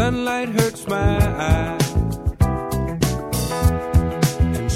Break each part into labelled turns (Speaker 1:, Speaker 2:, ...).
Speaker 1: sunlight hurts my eyes,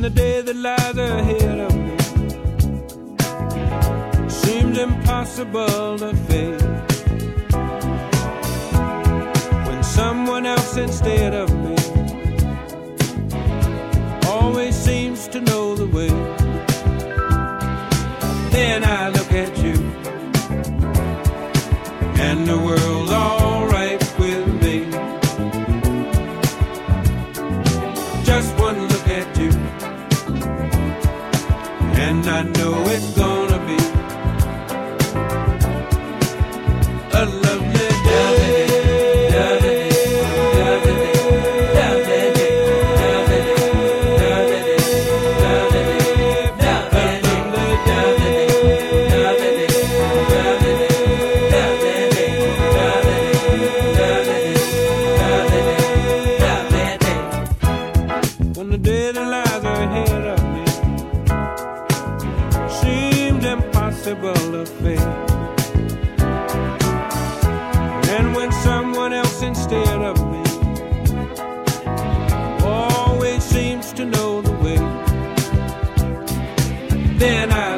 Speaker 1: When the day that lies ahead of me seems impossible to face. When someone else instead of me always seems to know the way. Then I look at you, and the world's alright and I know it's gonna susceptible of fate. And when someone else instead of me always seems to know the way, then I